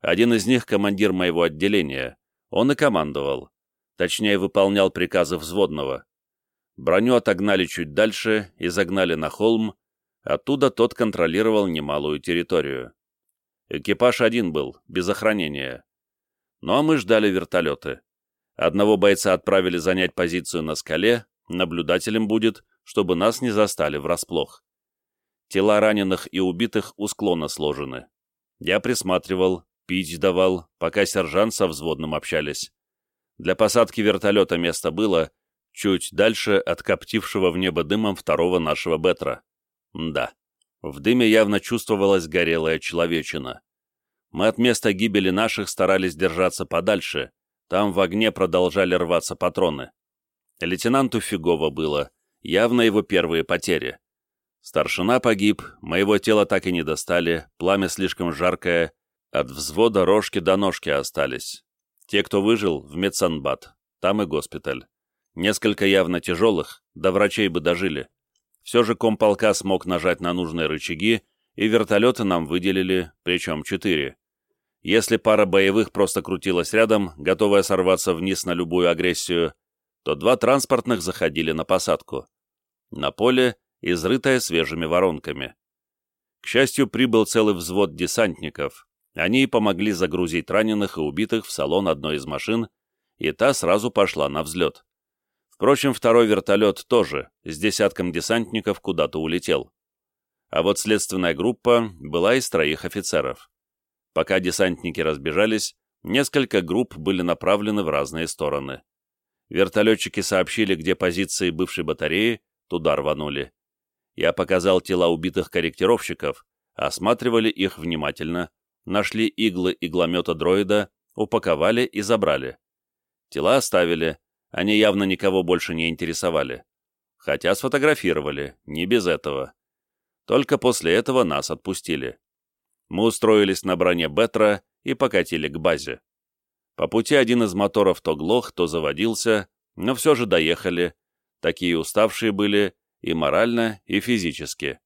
Один из них — командир моего отделения. Он и командовал. Точнее, выполнял приказы взводного. Броню отогнали чуть дальше и загнали на холм, оттуда тот контролировал немалую территорию. Экипаж один был, без охранения. Ну а мы ждали вертолеты. Одного бойца отправили занять позицию на скале, наблюдателем будет, чтобы нас не застали врасплох. Тела раненых и убитых у склона сложены. Я присматривал, пить давал, пока сержант со взводным общались. Для посадки вертолета место было, чуть дальше от коптившего в небо дымом второго нашего Бетра. Да, в дыме явно чувствовалась горелая человечина. Мы от места гибели наших старались держаться подальше, там в огне продолжали рваться патроны. Лейтенанту фигово было, явно его первые потери. Старшина погиб, моего тела так и не достали, пламя слишком жаркое, от взвода рожки до ножки остались. Те, кто выжил, в медсанбат, там и госпиталь. Несколько явно тяжелых, до врачей бы дожили. Все же комполка смог нажать на нужные рычаги, и вертолеты нам выделили, причем четыре. Если пара боевых просто крутилась рядом, готовая сорваться вниз на любую агрессию, то два транспортных заходили на посадку. На поле, изрытое свежими воронками. К счастью, прибыл целый взвод десантников. Они помогли загрузить раненых и убитых в салон одной из машин, и та сразу пошла на взлет. Впрочем, второй вертолет тоже, с десятком десантников, куда-то улетел. А вот следственная группа была из троих офицеров. Пока десантники разбежались, несколько групп были направлены в разные стороны. Вертолетчики сообщили, где позиции бывшей батареи, туда рванули. Я показал тела убитых корректировщиков, осматривали их внимательно, нашли иглы игломета дроида, упаковали и забрали. Тела оставили, они явно никого больше не интересовали. Хотя сфотографировали, не без этого. Только после этого нас отпустили. Мы устроились на броне Бетра и покатили к базе. По пути один из моторов то глох, то заводился, но все же доехали. Такие уставшие были и морально, и физически.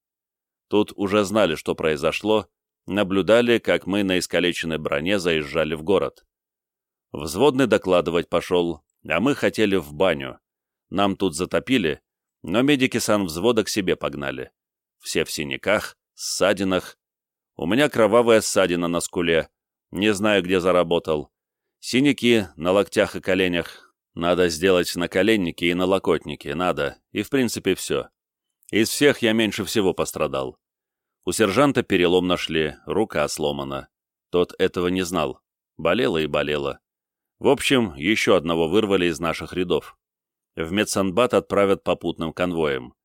Тут уже знали, что произошло, наблюдали, как мы на искалеченной броне заезжали в город. Взводный докладывать пошел, а мы хотели в баню. Нам тут затопили, но медики санвзвода к себе погнали. Все в синяках, ссадинах. У меня кровавая ссадина на скуле. Не знаю, где заработал. Синяки на локтях и коленях. Надо сделать на наколенники и на налокотники, надо. И в принципе все. Из всех я меньше всего пострадал. У сержанта перелом нашли, рука сломана. Тот этого не знал. Болела и болела. В общем, еще одного вырвали из наших рядов. В медсанбат отправят попутным конвоем.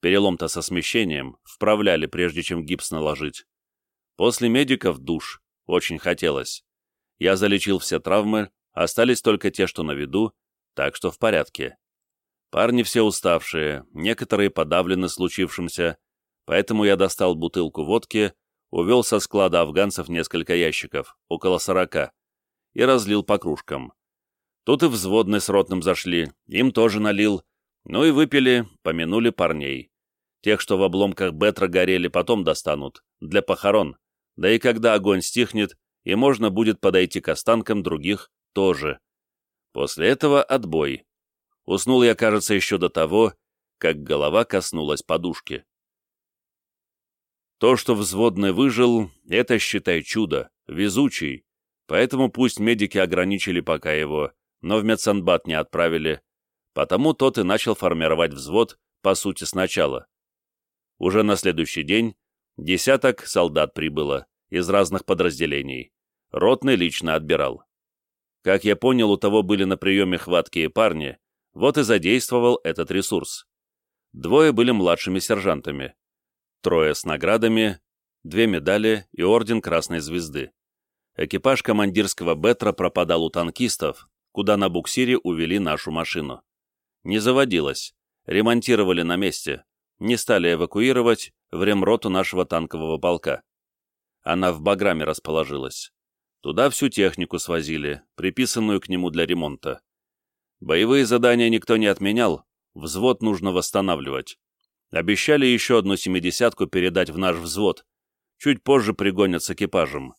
Перелом-то со смещением вправляли, прежде чем гипс наложить. После медиков душ. Очень хотелось. Я залечил все травмы, остались только те, что на виду, так что в порядке. Парни все уставшие, некоторые подавлены случившимся, поэтому я достал бутылку водки, увел со склада афганцев несколько ящиков, около сорока, и разлил по кружкам. Тут и взводные с ротным зашли, им тоже налил. Ну и выпили, помянули парней. Тех, что в обломках Бетра горели, потом достанут, для похорон. Да и когда огонь стихнет, и можно будет подойти к останкам других тоже. После этого отбой. Уснул я, кажется, еще до того, как голова коснулась подушки. То, что взводный выжил, это, считай, чудо, везучий, поэтому пусть медики ограничили пока его, но в медсанбат не отправили, потому тот и начал формировать взвод, по сути, сначала. Уже на следующий день десяток солдат прибыло из разных подразделений. Ротный лично отбирал. Как я понял, у того были на приеме хваткие парни, вот и задействовал этот ресурс. Двое были младшими сержантами. Трое с наградами, две медали и орден Красной Звезды. Экипаж командирского Бетра пропадал у танкистов, куда на буксире увели нашу машину. Не заводилась, ремонтировали на месте, не стали эвакуировать в ремроту нашего танкового полка. Она в Баграме расположилась. Туда всю технику свозили, приписанную к нему для ремонта. Боевые задания никто не отменял, взвод нужно восстанавливать. Обещали еще одну семидесятку передать в наш взвод. Чуть позже пригонят с экипажем.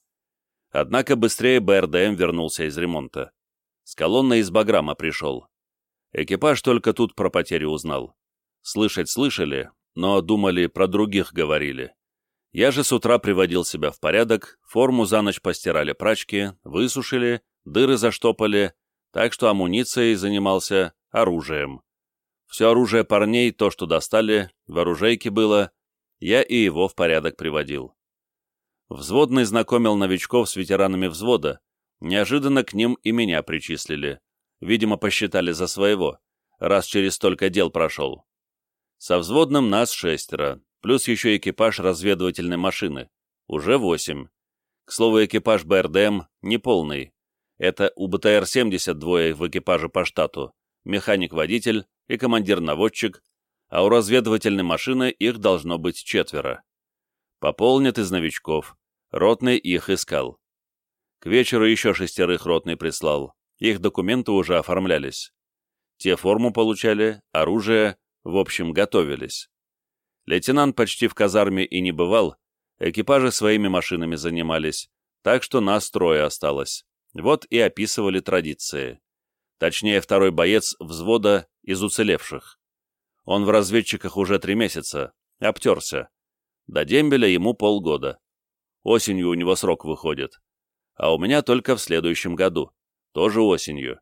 Однако быстрее БРДМ вернулся из ремонта. С колонной из Баграма пришел. Экипаж только тут про потери узнал. Слышать слышали, но думали, про других говорили. Я же с утра приводил себя в порядок, форму за ночь постирали прачки, высушили, дыры заштопали, так что амуницией занимался оружием. Все оружие парней, то, что достали, в оружейке было, я и его в порядок приводил. Взводный знакомил новичков с ветеранами взвода, неожиданно к ним и меня причислили. Видимо, посчитали за своего, раз через столько дел прошел. Со взводным нас шестеро, плюс еще экипаж разведывательной машины. Уже восемь. К слову, экипаж БРДМ неполный. Это у БТР-70 двое в экипаже по штату, механик-водитель и командир-наводчик, а у разведывательной машины их должно быть четверо. Пополнят из новичков. Ротный их искал. К вечеру еще шестерых ротный прислал. Их документы уже оформлялись. Те форму получали, оружие, в общем, готовились. Лейтенант почти в казарме и не бывал, экипажи своими машинами занимались, так что нас трое осталось. Вот и описывали традиции. Точнее, второй боец взвода из уцелевших. Он в разведчиках уже три месяца, обтерся. До дембеля ему полгода. Осенью у него срок выходит. А у меня только в следующем году, тоже осенью.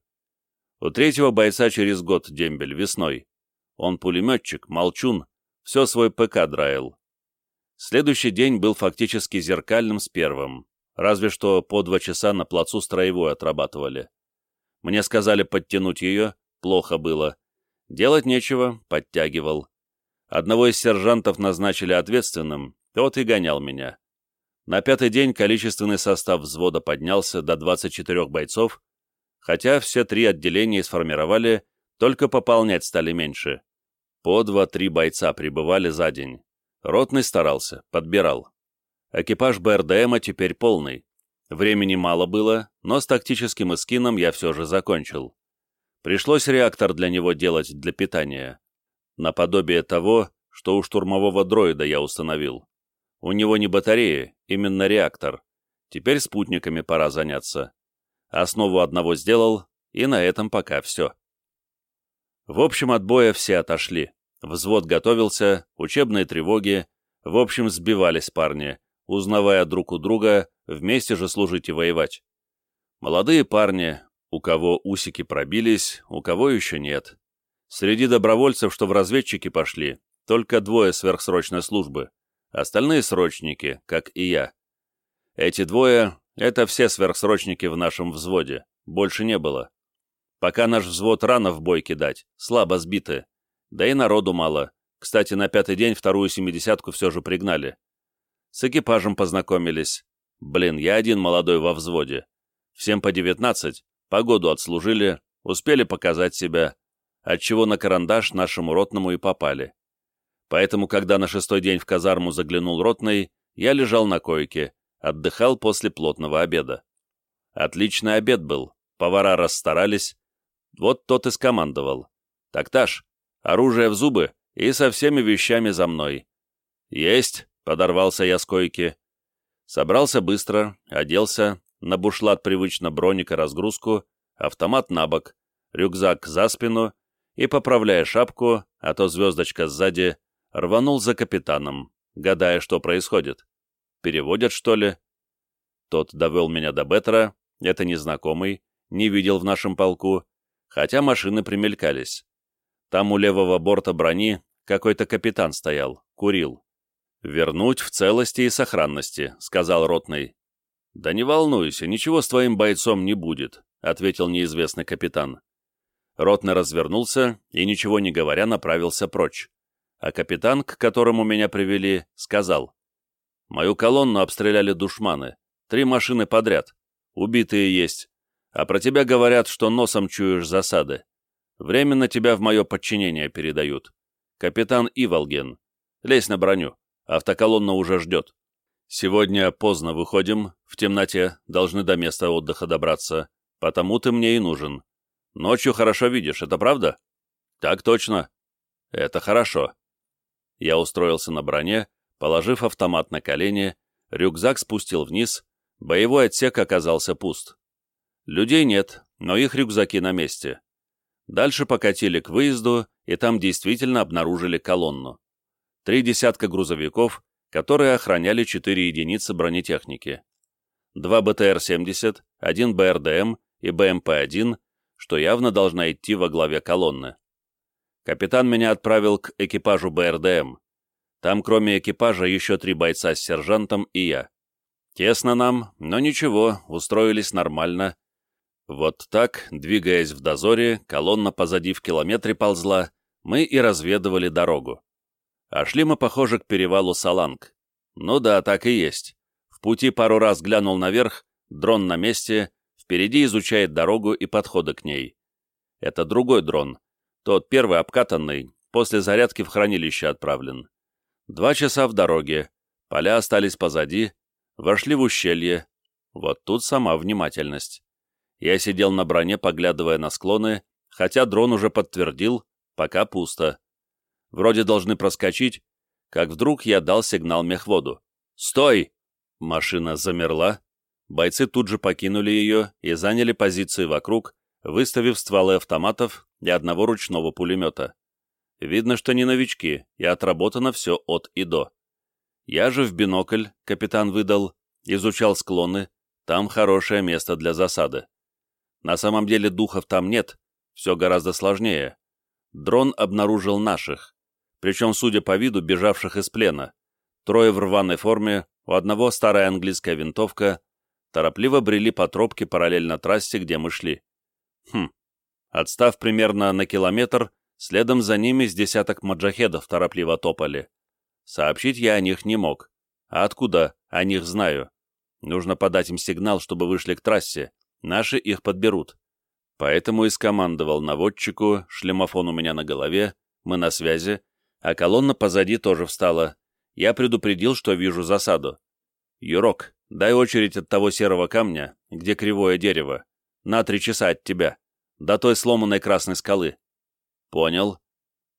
У третьего бойца через год дембель, весной. Он пулеметчик, молчун, все свой ПК драил. Следующий день был фактически зеркальным с первым, разве что по два часа на плацу строевой отрабатывали. Мне сказали подтянуть ее, плохо было. Делать нечего, подтягивал. Одного из сержантов назначили ответственным, тот и гонял меня. На пятый день количественный состав взвода поднялся до 24 бойцов, хотя все три отделения сформировали, только пополнять стали меньше. По два-три бойца прибывали за день. Ротный старался, подбирал. Экипаж БРДМа теперь полный. Времени мало было, но с тактическим эскином я все же закончил. Пришлось реактор для него делать для питания. Наподобие того, что у штурмового дроида я установил. У него не батареи, именно реактор. Теперь спутниками пора заняться. Основу одного сделал, и на этом пока все. В общем, от боя все отошли. Взвод готовился, учебные тревоги. В общем, сбивались парни, узнавая друг у друга, вместе же служить и воевать. Молодые парни, у кого усики пробились, у кого еще нет. Среди добровольцев, что в разведчики пошли, только двое сверхсрочной службы. Остальные срочники, как и я. Эти двое — это все сверхсрочники в нашем взводе. Больше не было. Пока наш взвод рано в бой кидать, слабо сбиты. Да и народу мало. Кстати, на пятый день вторую семидесятку все же пригнали. С экипажем познакомились. Блин, я один молодой во взводе. Всем по девятнадцать, погоду отслужили, успели показать себя, отчего на карандаш нашему ротному и попали. Поэтому, когда на шестой день в казарму заглянул ротный, я лежал на койке, отдыхал после плотного обеда. Отличный обед был, повара расстарались, Вот тот и скомандовал. «Такташ, оружие в зубы и со всеми вещами за мной». «Есть!» — подорвался я с койки. Собрался быстро, оделся, на бушлат привычно броник и разгрузку, автомат на бок, рюкзак за спину и, поправляя шапку, а то звездочка сзади, рванул за капитаном, гадая, что происходит. Переводят, что ли? Тот довел меня до Беттера, это незнакомый, не видел в нашем полку, хотя машины примелькались. Там у левого борта брони какой-то капитан стоял, курил. «Вернуть в целости и сохранности», — сказал Ротный. «Да не волнуйся, ничего с твоим бойцом не будет», — ответил неизвестный капитан. Ротный развернулся и, ничего не говоря, направился прочь. А капитан, к которому меня привели, сказал. «Мою колонну обстреляли душманы. Три машины подряд. Убитые есть. А про тебя говорят, что носом чуешь засады. Временно тебя в мое подчинение передают. Капитан Иволген. Лезь на броню. Автоколонна уже ждет. Сегодня поздно выходим, в темноте, должны до места отдыха добраться. Потому ты мне и нужен. Ночью хорошо видишь, это правда? Так точно. Это хорошо. Я устроился на броне, положив автомат на колени, рюкзак спустил вниз, боевой отсек оказался пуст. Людей нет, но их рюкзаки на месте. Дальше покатили к выезду, и там действительно обнаружили колонну. Три десятка грузовиков, которые охраняли четыре единицы бронетехники. Два БТР-70, один БРДМ и БМП-1 что явно должна идти во главе колонны. Капитан меня отправил к экипажу БРДМ. Там, кроме экипажа, еще три бойца с сержантом и я. Тесно нам, но ничего, устроились нормально. Вот так, двигаясь в дозоре, колонна позади в километре ползла, мы и разведывали дорогу. А шли мы, похоже, к перевалу Саланг. Ну да, так и есть. В пути пару раз глянул наверх, дрон на месте, Впереди изучает дорогу и подходы к ней. Это другой дрон. Тот первый обкатанный, после зарядки в хранилище отправлен. Два часа в дороге. Поля остались позади. Вошли в ущелье. Вот тут сама внимательность. Я сидел на броне, поглядывая на склоны, хотя дрон уже подтвердил, пока пусто. Вроде должны проскочить, как вдруг я дал сигнал мехводу. «Стой!» Машина замерла, Бойцы тут же покинули ее и заняли позиции вокруг, выставив стволы автоматов и одного ручного пулемета. Видно, что не новички, и отработано все от и до. Я же в бинокль, капитан выдал, изучал склоны, там хорошее место для засады. На самом деле духов там нет, все гораздо сложнее. Дрон обнаружил наших, причем, судя по виду, бежавших из плена. Трое в рваной форме, у одного старая английская винтовка, торопливо брели по тропке параллельно трассе, где мы шли. Хм. Отстав примерно на километр, следом за ними с десяток маджахедов торопливо топали. Сообщить я о них не мог. А откуда? О них знаю. Нужно подать им сигнал, чтобы вышли к трассе. Наши их подберут. Поэтому и скомандовал наводчику, шлемофон у меня на голове, мы на связи, а колонна позади тоже встала. Я предупредил, что вижу засаду. «Юрок, дай очередь от того серого камня, где кривое дерево. На три часа от тебя. До той сломанной красной скалы». «Понял».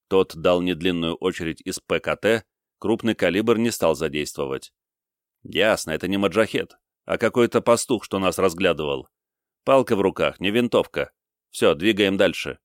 Тот дал недлинную очередь из ПКТ, крупный калибр не стал задействовать. «Ясно, это не маджахет, а какой-то пастух, что нас разглядывал. Палка в руках, не винтовка. Все, двигаем дальше».